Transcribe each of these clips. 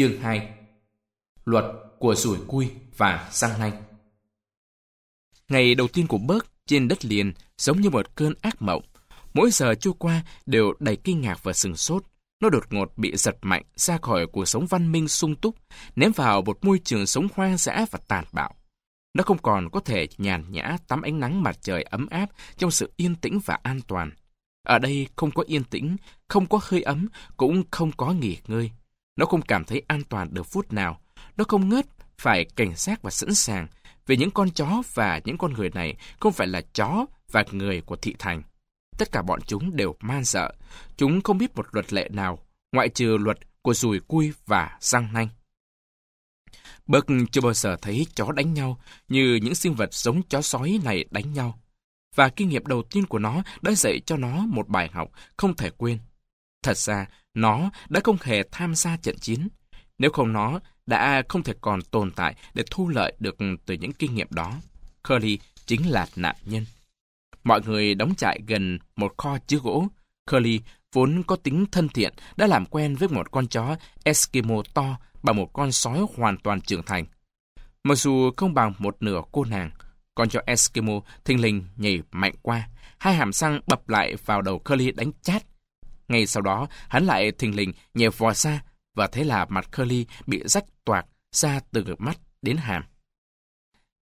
Chương 2 Luật của rủi cui và răng nanh Ngày đầu tiên của bớt trên đất liền giống như một cơn ác mộng. Mỗi giờ trôi qua đều đầy kinh ngạc và sừng sốt. Nó đột ngột bị giật mạnh ra khỏi cuộc sống văn minh sung túc, ném vào một môi trường sống hoang dã và tàn bạo. Nó không còn có thể nhàn nhã tắm ánh nắng mặt trời ấm áp trong sự yên tĩnh và an toàn. Ở đây không có yên tĩnh, không có hơi ấm, cũng không có nghỉ ngơi. Nó không cảm thấy an toàn được phút nào. Nó không ngớt, phải cảnh giác và sẵn sàng vì những con chó và những con người này không phải là chó và người của thị thành. Tất cả bọn chúng đều man sợ. Chúng không biết một luật lệ nào, ngoại trừ luật của rùi cui và răng nanh. Buck chưa bao giờ thấy chó đánh nhau như những sinh vật giống chó sói này đánh nhau. Và kinh nghiệm đầu tiên của nó đã dạy cho nó một bài học không thể quên. Thật ra, nó đã không hề tham gia trận chiến. Nếu không nó đã không thể còn tồn tại để thu lợi được từ những kinh nghiệm đó. Curly chính là nạn nhân. Mọi người đóng trại gần một kho chứa gỗ. Curly vốn có tính thân thiện đã làm quen với một con chó Eskimo to bằng một con sói hoàn toàn trưởng thành. Mặc dù không bằng một nửa cô nàng, con chó Eskimo thình lình nhảy mạnh qua, hai hàm răng bập lại vào đầu Curly đánh chát. Ngay sau đó, hắn lại thình lình nhảy vò xa, và thế là mặt Curly bị rách toạc ra từ mắt đến hàm.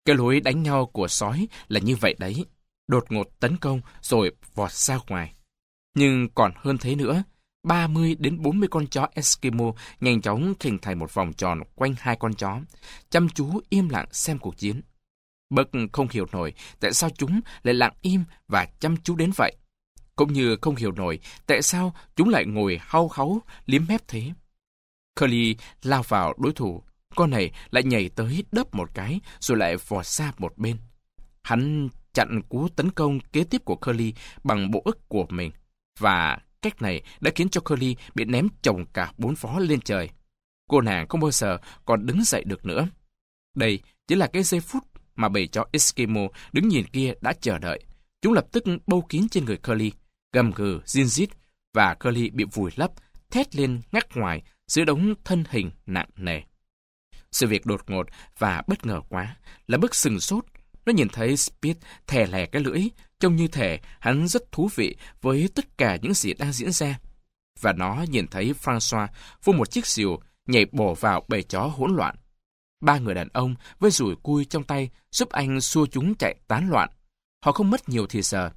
Cái lối đánh nhau của sói là như vậy đấy, đột ngột tấn công rồi vọt ra ngoài. Nhưng còn hơn thế nữa, 30 đến 40 con chó Eskimo nhanh chóng hình thành một vòng tròn quanh hai con chó, chăm chú im lặng xem cuộc chiến. bậc không hiểu nổi tại sao chúng lại lặng im và chăm chú đến vậy. Cũng như không hiểu nổi tại sao chúng lại ngồi hau háu, liếm mép thế. Curly lao vào đối thủ, con này lại nhảy tới đớp một cái rồi lại vọt xa một bên. Hắn chặn cú tấn công kế tiếp của Curly bằng bộ ức của mình và cách này đã khiến cho Curly bị ném chồng cả bốn phó lên trời. Cô nàng không bao giờ còn đứng dậy được nữa. Đây chính là cái giây phút mà bầy chó Eskimo đứng nhìn kia đã chờ đợi. Chúng lập tức bâu kín trên người Curly, gầm gừ, zin rít và Curly bị vùi lấp, thét lên ngắt ngoài giữa đống thân hình nặng nề. Sự việc đột ngột và bất ngờ quá, là bức sừng sốt. Nó nhìn thấy Speed thè lè cái lưỡi, trông như thể hắn rất thú vị với tất cả những gì đang diễn ra. Và nó nhìn thấy Francois vô một chiếc diều nhảy bổ vào bầy chó hỗn loạn. Ba người đàn ông với rủi cui trong tay giúp anh xua chúng chạy tán loạn. Họ không mất nhiều thì giờ.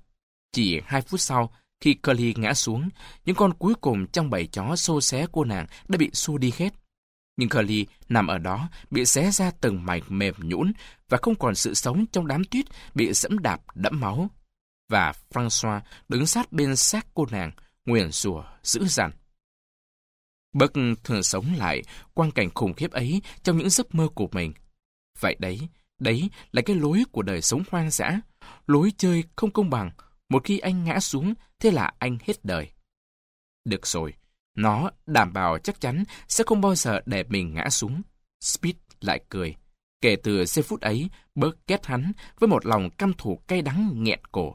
Chỉ hai phút sau, khi Curly ngã xuống, những con cuối cùng trong bầy chó xô xé cô nàng đã bị xua đi hết. Nhưng Curly nằm ở đó, bị xé ra từng mảnh mềm nhũn và không còn sự sống trong đám tuyết bị dẫm đạp đẫm máu. Và Francois đứng sát bên xác cô nàng, nguyền rủa dữ dằn. Buck thường sống lại quang cảnh khủng khiếp ấy trong những giấc mơ của mình. Vậy đấy, đấy là cái lối của đời sống hoang dã, lối chơi không công bằng. Một khi anh ngã xuống, thế là anh hết đời. Được rồi, nó đảm bảo chắc chắn sẽ không bao giờ để mình ngã xuống. Speed lại cười. Kể từ giây phút ấy, Bớt ghét hắn với một lòng căm thù cay đắng nghẹn cổ.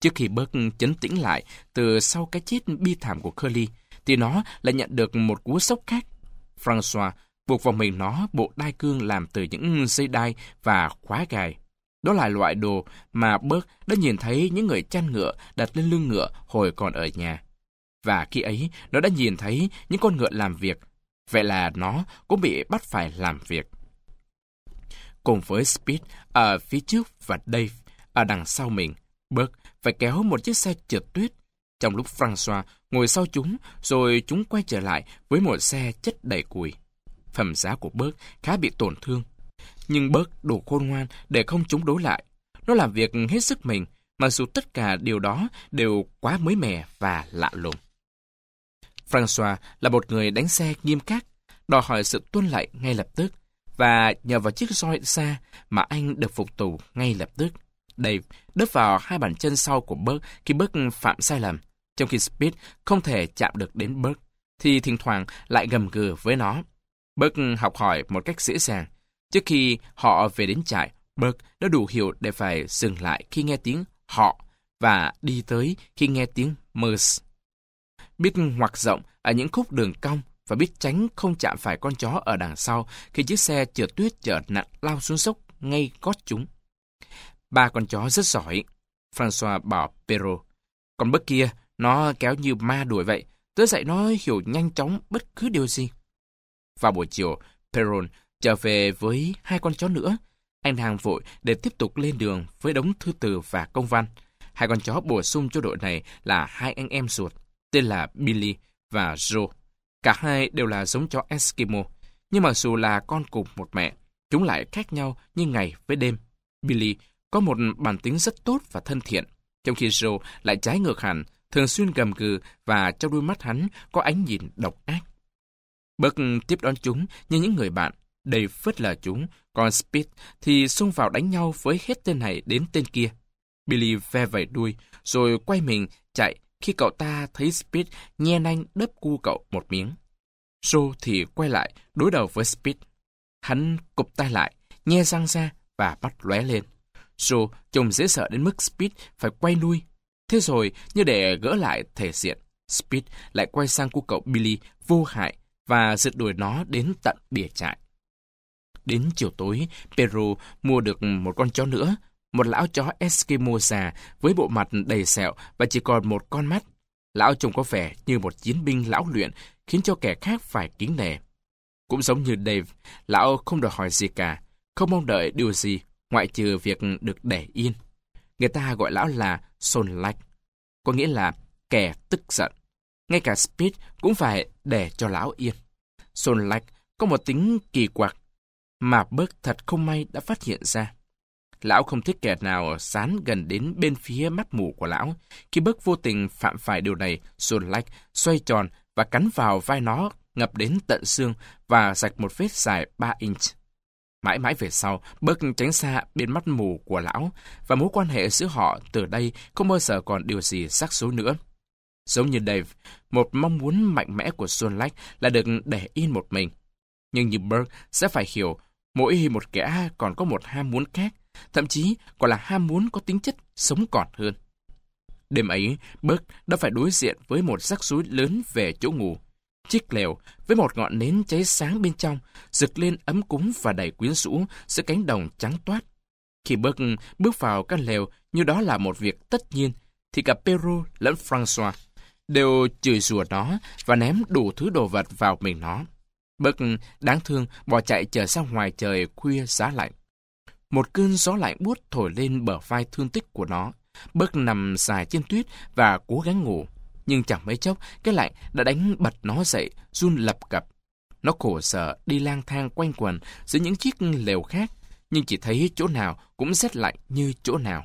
Trước khi Bớt chấn tĩnh lại từ sau cái chết bi thảm của Curly, thì nó lại nhận được một cú sốc khác. Francois buộc vào mình nó bộ đai cương làm từ những dây đai và khóa gài. Đó là loại đồ mà Bớt đã nhìn thấy những người chăn ngựa đặt lên lưng ngựa hồi còn ở nhà. Và khi ấy, nó đã nhìn thấy những con ngựa làm việc. Vậy là nó cũng bị bắt phải làm việc. Cùng với Speed ở phía trước và Dave ở đằng sau mình, Bớt phải kéo một chiếc xe trượt tuyết. Trong lúc Francois ngồi sau chúng, rồi chúng quay trở lại với một xe chất đầy củi. Phẩm giá của Bớt khá bị tổn thương. Nhưng Bớt đủ khôn ngoan để không chống đối lại. Nó làm việc hết sức mình, mặc dù tất cả điều đó đều quá mới mẻ và lạ lùng. François là một người đánh xe nghiêm khắc, đòi hỏi sự tuân lệnh ngay lập tức, và nhờ vào chiếc roi xa mà anh được phục tù ngay lập tức. Dave đớp vào hai bàn chân sau của Bert khi Bert phạm sai lầm, trong khi Speed không thể chạm được đến Bert, thì thỉnh thoảng lại gầm gừ với nó. Bert học hỏi một cách dễ dàng. Trước khi họ về đến trại, Bert đã đủ hiểu để phải dừng lại khi nghe tiếng họ và đi tới khi nghe tiếng Merce biết ngoặt rộng ở những khúc đường cong và biết tránh không chạm phải con chó ở đằng sau khi chiếc xe trượt tuyết chở nặng lao xuống sốc ngay gót chúng. Ba con chó rất giỏi, François bảo Pero. Còn bất kia, nó kéo như ma đuổi vậy, tớ dạy nó hiểu nhanh chóng bất cứ điều gì. Vào buổi chiều, Peron trở về với hai con chó nữa. Anh hàng vội để tiếp tục lên đường với đống thư từ và công văn. Hai con chó bổ sung cho đội này là hai anh em ruột, tên là Billy và Joe. Cả hai đều là giống chó Eskimo, nhưng mặc dù là con cùng một mẹ, chúng lại khác nhau như ngày với đêm. Billy có một bản tính rất tốt và thân thiện, trong khi Joe lại trái ngược hẳn, thường xuyên gầm gừ và trong đôi mắt hắn có ánh nhìn độc ác. Buck tiếp đón chúng như những người bạn, đầy phớt lờ chúng, còn Speed thì xông vào đánh nhau với hết tên này đến tên kia. Billy ve vẩy đuôi, rồi quay mình chạy khi cậu ta thấy Speed nhe nanh đớp cu cậu một miếng. Joe thì quay lại, đối đầu với Speed. Hắn cụp tay lại, nhe răng ra và bắt lóe lên. Joe trông dễ sợ đến mức Speed phải quay lui. Thế rồi, như để gỡ lại thể diện, Speed lại quay sang cu cậu Billy vô hại và giật đuổi nó đến tận bìa trại. Đến chiều tối, peru mua được một con chó nữa, một lão chó Eskimo già với bộ mặt đầy sẹo và chỉ còn một con mắt. Lão trông có vẻ như một chiến binh lão luyện, khiến cho kẻ khác phải kính nể. Cũng giống như Dave, lão không đòi hỏi gì cả, không mong đợi điều gì ngoại trừ việc được để yên. Người ta gọi lão là Son Lake, có nghĩa là kẻ tức giận. Ngay cả Speed cũng phải để cho lão yên. Son Lake có một tính kỳ quặc mà bớt thật không may đã phát hiện ra. Lão không thích kẻ nào sán gần đến bên phía mắt mù của lão. Khi bớt vô tình phạm phải điều này, Son lách, xoay tròn và cắn vào vai nó ngập đến tận xương và rạch một vết dài 3 inch. Mãi mãi về sau, bớt tránh xa bên mắt mù của lão và mối quan hệ giữa họ từ đây không bao giờ còn điều gì sắc số nữa. Giống như Dave, một mong muốn mạnh mẽ của Sunlight là được để yên một mình. Nhưng như Burke sẽ phải hiểu, mỗi một kẻ còn có một ham muốn khác, thậm chí còn là ham muốn có tính chất sống còn hơn. Đêm ấy, Bớt đã phải đối diện với một rắc rối lớn về chỗ ngủ. Chiếc lều với một ngọn nến cháy sáng bên trong, rực lên ấm cúng và đầy quyến rũ giữa cánh đồng trắng toát. Khi Bớt bước vào căn lều như đó là một việc tất nhiên, thì cả Pedro lẫn François đều chửi rủa nó và ném đủ thứ đồ vật vào mình nó. Bức đáng thương bỏ chạy trở ra ngoài trời khuya giá lạnh. Một cơn gió lạnh buốt thổi lên bờ vai thương tích của nó. Bức nằm dài trên tuyết và cố gắng ngủ. Nhưng chẳng mấy chốc, cái lạnh đã đánh bật nó dậy, run lập cập. Nó khổ sở đi lang thang quanh quần giữa những chiếc lều khác, nhưng chỉ thấy chỗ nào cũng rét lạnh như chỗ nào.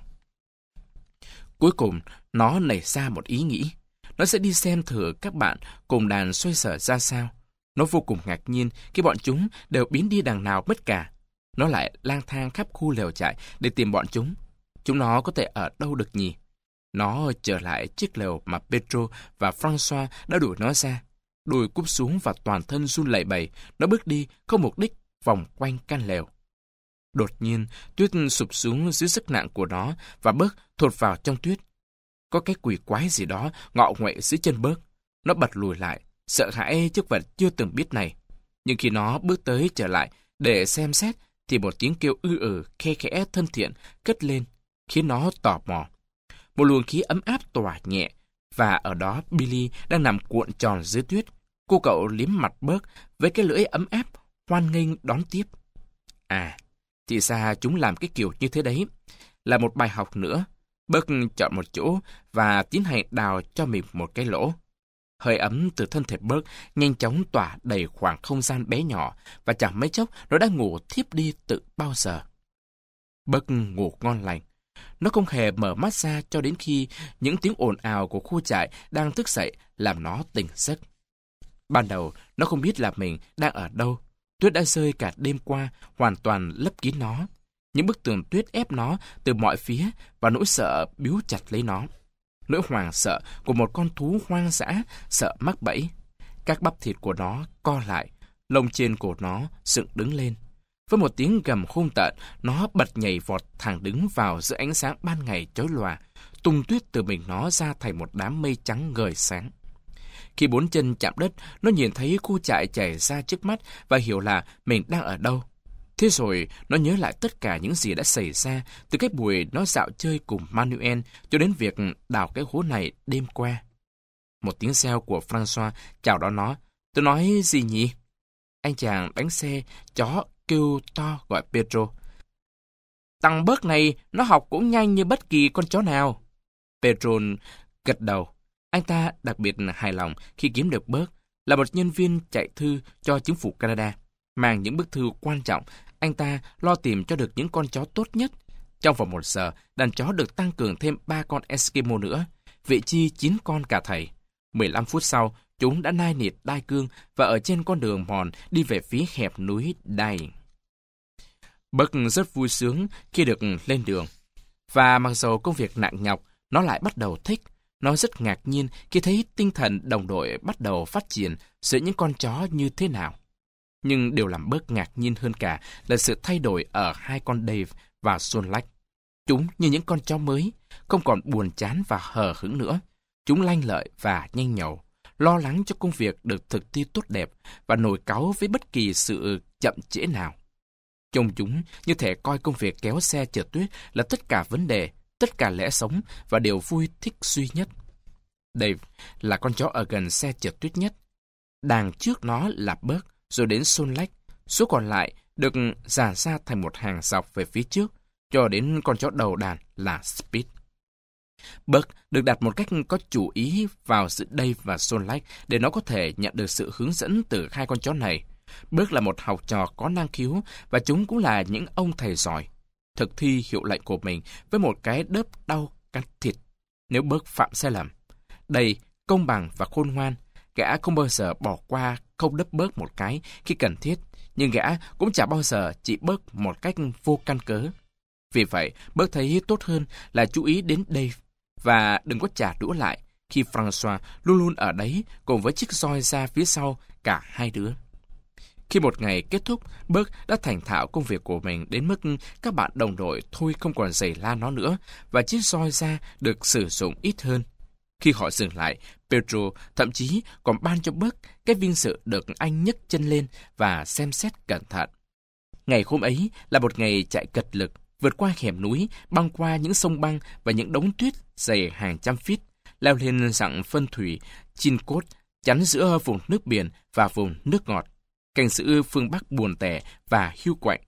Cuối cùng, nó nảy ra một ý nghĩ. Nó sẽ đi xem thử các bạn cùng đàn xoay sở ra sao. Nó vô cùng ngạc nhiên khi bọn chúng đều biến đi đằng nào mất cả. Nó lại lang thang khắp khu lều trại để tìm bọn chúng. Chúng nó có thể ở đâu được nhỉ? Nó trở lại chiếc lều mà Pedro và Francois đã đuổi nó ra. Đùi cúp xuống và toàn thân run lẩy bẩy. Nó bước đi, không mục đích, vòng quanh căn lều. Đột nhiên, tuyết sụp xuống dưới sức nặng của nó và bớt thột vào trong tuyết. Có cái quỷ quái gì đó ngọ nguậy dưới chân bớt. Nó bật lùi lại, sợ hãi trước vật chưa từng biết này. Nhưng khi nó bước tới trở lại để xem xét, thì một tiếng kêu ư ừ, khe khẽ thân thiện cất lên, khiến nó tò mò. Một luồng khí ấm áp tỏa nhẹ, và ở đó Billy đang nằm cuộn tròn dưới tuyết. Cô cậu liếm mặt bớt với cái lưỡi ấm áp, hoan nghênh đón tiếp. À, thì ra chúng làm cái kiểu như thế đấy. Là một bài học nữa Bớt chọn một chỗ và tiến hành đào cho mình một cái lỗ. Hơi ấm từ thân thể Bớt nhanh chóng tỏa đầy khoảng không gian bé nhỏ và chẳng mấy chốc nó đã ngủ thiếp đi từ bao giờ. Bớt ngủ ngon lành. Nó không hề mở mắt ra cho đến khi những tiếng ồn ào của khu trại đang thức dậy làm nó tỉnh giấc. Ban đầu, nó không biết là mình đang ở đâu. Tuyết đã rơi cả đêm qua, hoàn toàn lấp kín nó. Những bức tường tuyết ép nó từ mọi phía và nỗi sợ biếu chặt lấy nó. Nỗi hoàng sợ của một con thú hoang dã, sợ mắc bẫy. Các bắp thịt của nó co lại, lông trên của nó dựng đứng lên. Với một tiếng gầm hung tợn, nó bật nhảy vọt thẳng đứng vào giữa ánh sáng ban ngày chói lòa, tung tuyết từ mình nó ra thành một đám mây trắng ngời sáng. Khi bốn chân chạm đất, nó nhìn thấy khu trại chảy ra trước mắt và hiểu là mình đang ở đâu. Thế rồi, nó nhớ lại tất cả những gì đã xảy ra từ cái buổi nó dạo chơi cùng Manuel cho đến việc đào cái hố này đêm qua. Một tiếng xeo của François chào đón nó. Tôi nói gì nhỉ? Anh chàng đánh xe, chó kêu to gọi Pedro. Tăng bớt này, nó học cũng nhanh như bất kỳ con chó nào. Pedro gật đầu. Anh ta đặc biệt hài lòng khi kiếm được bớt, là một nhân viên chạy thư cho chính phủ Canada. Mang những bức thư quan trọng, anh ta lo tìm cho được những con chó tốt nhất. Trong vòng một giờ, đàn chó được tăng cường thêm ba con Eskimo nữa, vị chi chín con cả thầy. 15 phút sau, chúng đã nai nịt đai cương và ở trên con đường mòn đi về phía hẹp núi Đai. Bậc rất vui sướng khi được lên đường. Và mặc dù công việc nặng nhọc, nó lại bắt đầu thích. Nó rất ngạc nhiên khi thấy tinh thần đồng đội bắt đầu phát triển giữa những con chó như thế nào. Nhưng điều làm bớt ngạc nhiên hơn cả là sự thay đổi ở hai con Dave và Xuân Lách. Chúng như những con chó mới, không còn buồn chán và hờ hững nữa. Chúng lanh lợi và nhanh nhậu, lo lắng cho công việc được thực thi tốt đẹp và nổi cáu với bất kỳ sự chậm trễ nào. Trông chúng như thể coi công việc kéo xe chở tuyết là tất cả vấn đề, tất cả lẽ sống và điều vui thích duy nhất. Dave là con chó ở gần xe chở tuyết nhất. Đằng trước nó là Bớt, rồi đến Son Lách. Số còn lại được giả ra thành một hàng dọc về phía trước, cho đến con chó đầu đàn là Speed. Buck được đặt một cách có chủ ý vào giữa đây và Son Lách để nó có thể nhận được sự hướng dẫn từ hai con chó này. Buck là một học trò có năng khiếu và chúng cũng là những ông thầy giỏi. Thực thi hiệu lệnh của mình với một cái đớp đau cắt thịt nếu Buck phạm sai lầm. Đây, công bằng và khôn ngoan, gã không bao giờ bỏ qua không đấp bớt một cái khi cần thiết, nhưng gã cũng chả bao giờ chỉ bớt một cách vô căn cớ. Vì vậy, bớt thấy tốt hơn là chú ý đến Dave và đừng có trả đũa lại khi François luôn luôn ở đấy cùng với chiếc roi ra phía sau cả hai đứa. Khi một ngày kết thúc, bớt đã thành thạo công việc của mình đến mức các bạn đồng đội thôi không còn giày la nó nữa và chiếc roi ra được sử dụng ít hơn. Khi họ dừng lại, Pedro thậm chí còn ban cho Buck cái viên sự được anh nhấc chân lên và xem xét cẩn thận. Ngày hôm ấy là một ngày chạy cật lực, vượt qua hẻm núi, băng qua những sông băng và những đống tuyết dày hàng trăm feet, leo lên dặng phân thủy, chin cốt, chắn giữa vùng nước biển và vùng nước ngọt. Cảnh sự phương Bắc buồn tẻ và hưu quạnh.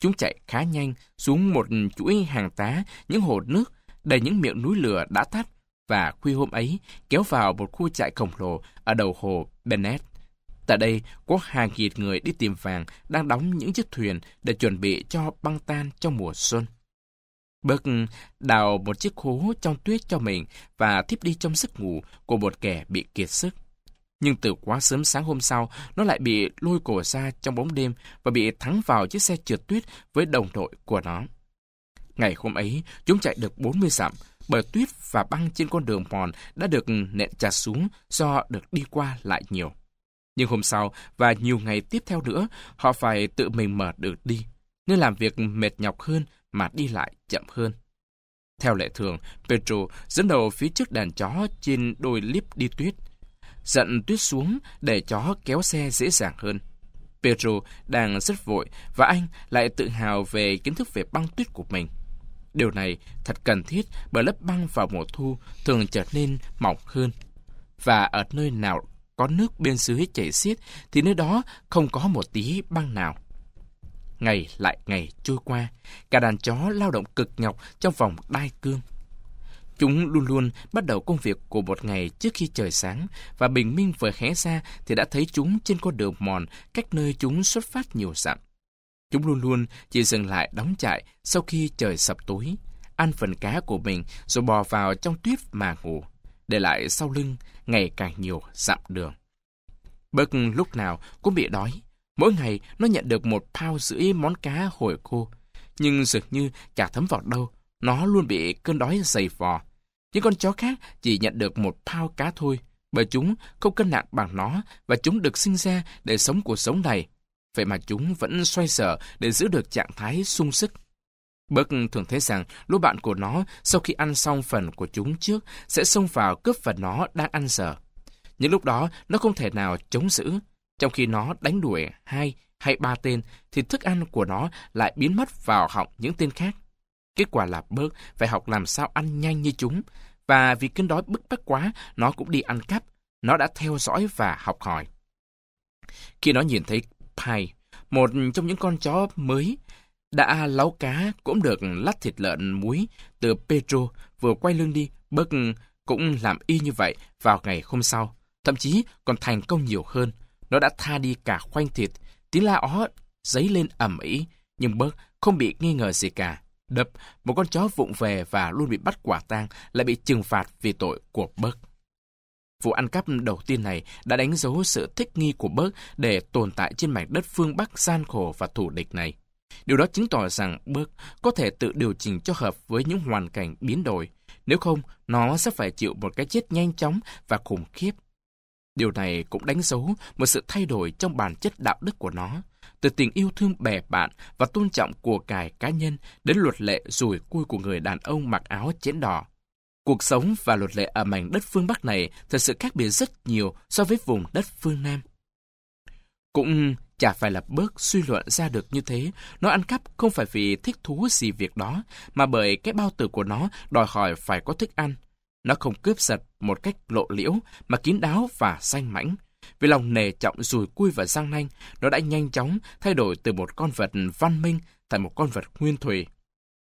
Chúng chạy khá nhanh xuống một chuỗi hàng tá những hồ nước đầy những miệng núi lửa đã tắt và khuya hôm ấy kéo vào một khu trại khổng lồ ở đầu hồ Bennett. Tại đây có hàng nghìn người đi tìm vàng đang đóng những chiếc thuyền để chuẩn bị cho băng tan trong mùa xuân. Bớt đào một chiếc hố trong tuyết cho mình và thiếp đi trong giấc ngủ của một kẻ bị kiệt sức. Nhưng từ quá sớm sáng hôm sau, nó lại bị lôi cổ ra trong bóng đêm và bị thắng vào chiếc xe trượt tuyết với đồng đội của nó. Ngày hôm ấy, chúng chạy được 40 dặm, bờ tuyết và băng trên con đường mòn đã được nện chặt xuống do được đi qua lại nhiều. Nhưng hôm sau và nhiều ngày tiếp theo nữa, họ phải tự mình mở được đi, nên làm việc mệt nhọc hơn mà đi lại chậm hơn. Theo lệ thường, Pedro dẫn đầu phía trước đàn chó trên đôi líp đi tuyết, dặn tuyết xuống để chó kéo xe dễ dàng hơn. Pedro đang rất vội và anh lại tự hào về kiến thức về băng tuyết của mình. Điều này thật cần thiết bởi lớp băng vào mùa thu thường trở nên mỏng hơn. Và ở nơi nào có nước bên dưới chảy xiết thì nơi đó không có một tí băng nào. Ngày lại ngày trôi qua, cả đàn chó lao động cực nhọc trong vòng đai cương. Chúng luôn luôn bắt đầu công việc của một ngày trước khi trời sáng và bình minh vừa hé ra thì đã thấy chúng trên con đường mòn cách nơi chúng xuất phát nhiều dặm. Chúng luôn luôn chỉ dừng lại đóng trại sau khi trời sập tối, ăn phần cá của mình rồi bò vào trong tuyết mà ngủ, để lại sau lưng ngày càng nhiều dặm đường. Bớt lúc nào cũng bị đói. Mỗi ngày nó nhận được một phao rưỡi món cá hồi khô. Nhưng dường như chả thấm vào đâu, nó luôn bị cơn đói dày vò. Những con chó khác chỉ nhận được một phao cá thôi, bởi chúng không cân nặng bằng nó và chúng được sinh ra để sống cuộc sống này vậy mà chúng vẫn xoay sở để giữ được trạng thái sung sức. Bớc thường thấy rằng lũ bạn của nó sau khi ăn xong phần của chúng trước sẽ xông vào cướp phần nó đang ăn giờ. Những lúc đó, nó không thể nào chống giữ. Trong khi nó đánh đuổi hai hay ba tên, thì thức ăn của nó lại biến mất vào họng những tên khác. Kết quả là bớt phải học làm sao ăn nhanh như chúng. Và vì cơn đói bức bách quá, nó cũng đi ăn cắp. Nó đã theo dõi và học hỏi. Khi nó nhìn thấy Pi, một trong những con chó mới, đã láo cá cũng được lát thịt lợn muối từ Pedro vừa quay lưng đi, bớt cũng làm y như vậy vào ngày hôm sau. Thậm chí còn thành công nhiều hơn. Nó đã tha đi cả khoanh thịt, tiếng la ó dấy lên ẩm ý, nhưng bớt không bị nghi ngờ gì cả. Đập, một con chó vụng về và luôn bị bắt quả tang lại bị trừng phạt vì tội của bớt. Vụ ăn cắp đầu tiên này đã đánh dấu sự thích nghi của bớt để tồn tại trên mảnh đất phương Bắc gian khổ và thủ địch này. Điều đó chứng tỏ rằng bớt có thể tự điều chỉnh cho hợp với những hoàn cảnh biến đổi. Nếu không, nó sẽ phải chịu một cái chết nhanh chóng và khủng khiếp. Điều này cũng đánh dấu một sự thay đổi trong bản chất đạo đức của nó, từ tình yêu thương bè bạn và tôn trọng của cải cá nhân đến luật lệ rủi cui của người đàn ông mặc áo chén đỏ. Cuộc sống và luật lệ ở mảnh đất phương Bắc này thật sự khác biệt rất nhiều so với vùng đất phương Nam. Cũng chả phải là bớt suy luận ra được như thế. Nó ăn cắp không phải vì thích thú gì việc đó, mà bởi cái bao tử của nó đòi hỏi phải có thức ăn. Nó không cướp giật một cách lộ liễu, mà kín đáo và xanh mãnh. Vì lòng nề trọng rùi cui và răng nanh, nó đã nhanh chóng thay đổi từ một con vật văn minh thành một con vật nguyên thủy.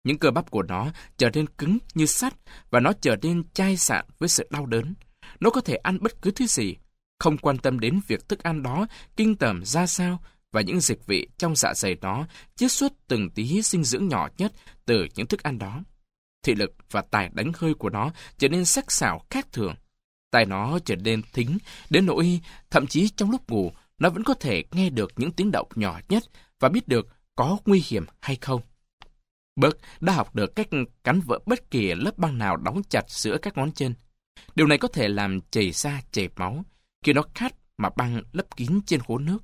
Những cơ bắp của nó trở nên cứng như sắt và nó trở nên chai sạn với sự đau đớn. Nó có thể ăn bất cứ thứ gì, không quan tâm đến việc thức ăn đó kinh tởm ra sao và những dịch vị trong dạ dày nó chiết xuất từng tí dinh dưỡng nhỏ nhất từ những thức ăn đó. Thị lực và tài đánh hơi của nó trở nên sắc sảo khác thường. Tai nó trở nên thính, đến nỗi thậm chí trong lúc ngủ, nó vẫn có thể nghe được những tiếng động nhỏ nhất và biết được có nguy hiểm hay không bớt đã học được cách cắn vỡ bất kỳ lớp băng nào đóng chặt giữa các ngón chân. Điều này có thể làm chảy ra chảy máu. Khi nó khát mà băng lấp kín trên hố nước,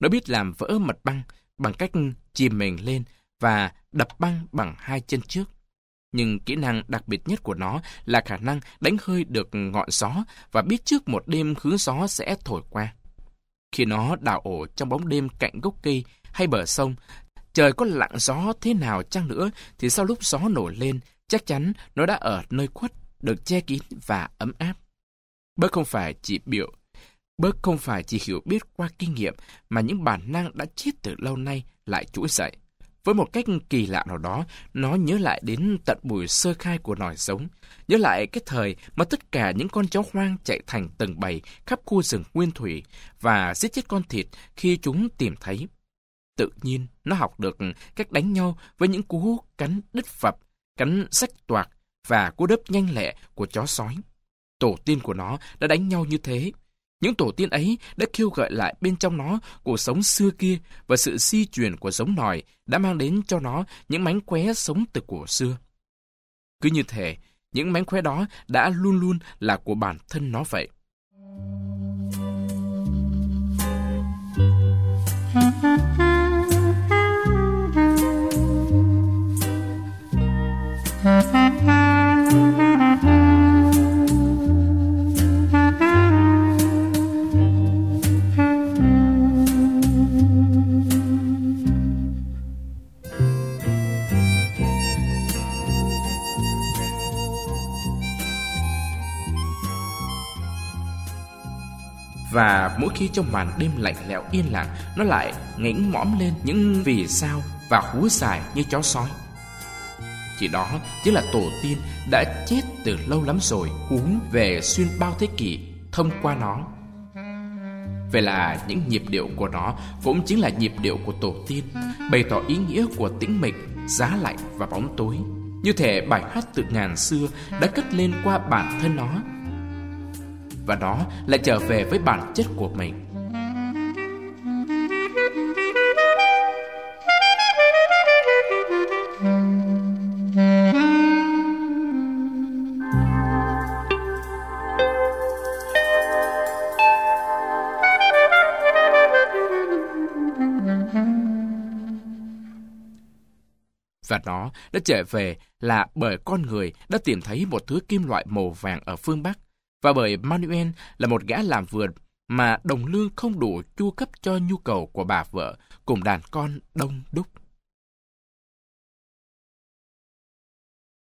nó biết làm vỡ mật băng bằng cách chìm mình lên và đập băng bằng hai chân trước. Nhưng kỹ năng đặc biệt nhất của nó là khả năng đánh hơi được ngọn gió và biết trước một đêm hướng gió sẽ thổi qua. Khi nó đào ổ trong bóng đêm cạnh gốc cây hay bờ sông, trời có lặng gió thế nào chăng nữa thì sau lúc gió nổi lên, chắc chắn nó đã ở nơi khuất, được che kín và ấm áp. Bớt không phải chỉ biểu, bớt không phải chỉ hiểu biết qua kinh nghiệm mà những bản năng đã chết từ lâu nay lại trỗi dậy. Với một cách kỳ lạ nào đó, nó nhớ lại đến tận buổi sơ khai của nòi giống, nhớ lại cái thời mà tất cả những con chó hoang chạy thành từng bầy khắp khu rừng nguyên thủy và giết chết con thịt khi chúng tìm thấy. Tự nhiên, nó học được cách đánh nhau với những cú cắn đứt phập, cắn sách toạc và cú đớp nhanh lẹ của chó sói. Tổ tiên của nó đã đánh nhau như thế, những tổ tiên ấy đã kêu gọi lại bên trong nó cuộc sống xưa kia và sự di truyền của giống nòi đã mang đến cho nó những mánh khóe sống từ cổ xưa. Cứ như thể, những mánh khóe đó đã luôn luôn là của bản thân nó vậy. Và mỗi khi trong màn đêm lạnh lẽo yên lặng, nó lại ngẩng mõm lên những vì sao và hú dài như chó sói. Chỉ đó chính là tổ tiên đã chết từ lâu lắm rồi, hú về xuyên bao thế kỷ thông qua nó. Vậy là những nhịp điệu của nó cũng chính là nhịp điệu của tổ tiên, bày tỏ ý nghĩa của tĩnh mịch, giá lạnh và bóng tối. Như thể bài hát từ ngàn xưa đã cất lên qua bản thân nó và nó lại trở về với bản chất của mình. và nó đã trở về là bởi con người đã tìm thấy một thứ kim loại màu vàng ở phương Bắc và bởi Manuel là một gã làm vườn mà đồng lương không đủ chu cấp cho nhu cầu của bà vợ cùng đàn con đông đúc.